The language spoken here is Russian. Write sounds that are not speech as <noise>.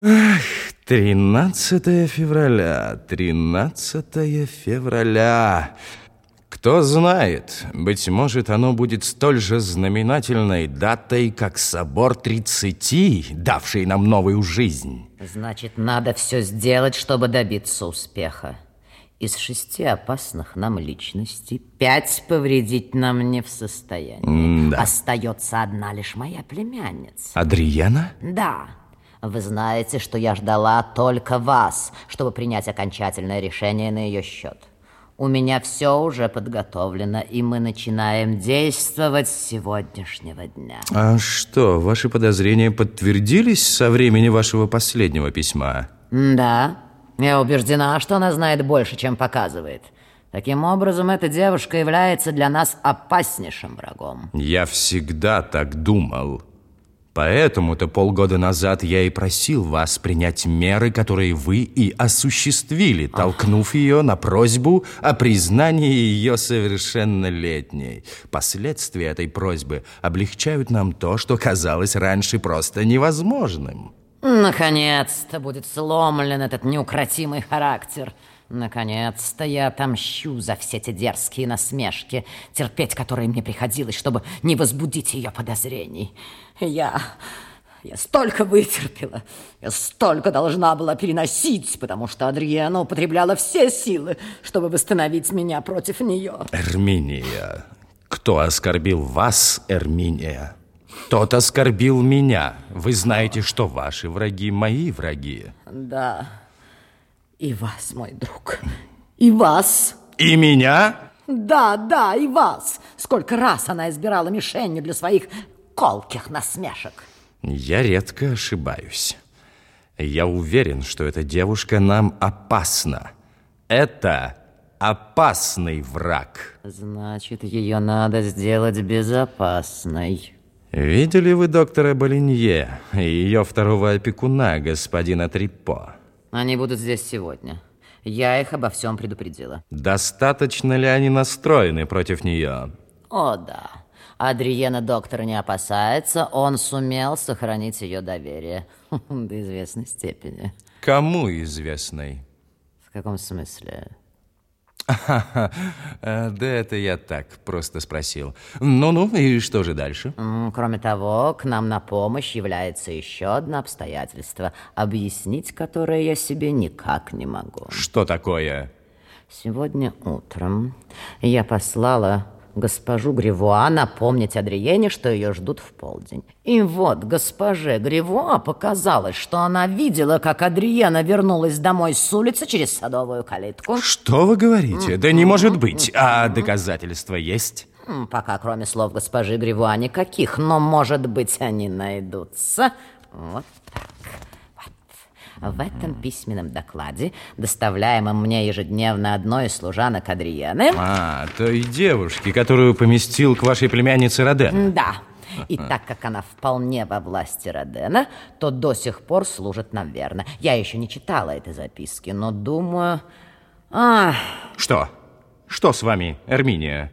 Ах, 13 февраля, 13 февраля. Кто знает, быть может, оно будет столь же знаменательной датой, как собор 30, давший нам новую жизнь. Значит, надо все сделать, чтобы добиться успеха. Из шести опасных нам личностей пять повредить нам не в состоянии. Да. Остается одна лишь моя племянница. Адриена? Да. Вы знаете, что я ждала только вас, чтобы принять окончательное решение на ее счет. У меня все уже подготовлено, и мы начинаем действовать с сегодняшнего дня. А что, ваши подозрения подтвердились со времени вашего последнего письма? Да, я убеждена, что она знает больше, чем показывает. Таким образом, эта девушка является для нас опаснейшим врагом. Я всегда так думал. Поэтому-то полгода назад я и просил вас принять меры, которые вы и осуществили, толкнув ее на просьбу о признании ее совершеннолетней. Последствия этой просьбы облегчают нам то, что казалось раньше просто невозможным. Наконец-то будет сломлен этот неукротимый характер. Наконец-то я отомщу за все те дерзкие насмешки, терпеть которые мне приходилось, чтобы не возбудить ее подозрений. Я... Я столько вытерпела, я столько должна была переносить, потому что Адриена употребляла все силы, чтобы восстановить меня против нее. Эрминия, кто оскорбил вас, Эрминия? Тот оскорбил меня. Вы знаете, что ваши враги мои враги. Да, и вас, мой друг, и вас. И меня? Да, да, и вас. Сколько раз она избирала мишенью для своих колких насмешек. Я редко ошибаюсь. Я уверен, что эта девушка нам опасна. Это опасный враг. Значит, ее надо сделать безопасной. Видели вы доктора Болинье и ее второго опекуна, господина Трипо? Они будут здесь сегодня. Я их обо всем предупредила. Достаточно ли они настроены против нее? О, да. Адриена доктора не опасается, он сумел сохранить ее доверие. <laughs> До известной степени. Кому известной? В каком смысле? <laughs> Да это я так просто спросил. Ну-ну, и что же дальше? Кроме того, к нам на помощь является еще одно обстоятельство, объяснить которое я себе никак не могу. Что такое? Сегодня утром я послала госпожу Гривуа напомнить Адриене, что ее ждут в полдень. И вот госпоже Гривуа показалось, что она видела, как Адриена вернулась домой с улицы через садовую калитку. Что вы говорите? Да не может быть. А доказательства есть? Пока, кроме слов госпожи Гривуа, никаких, но, может быть, они найдутся. Вот так. В этом письменном докладе, доставляемом мне ежедневно одной из служанок Адриены... А, той девушки, которую поместил к вашей племяннице Роден. Да. И так как она вполне во власти Родена, то до сих пор служит нам верно. Я еще не читала этой записки, но думаю... А... Что? Что с вами, Эрминия?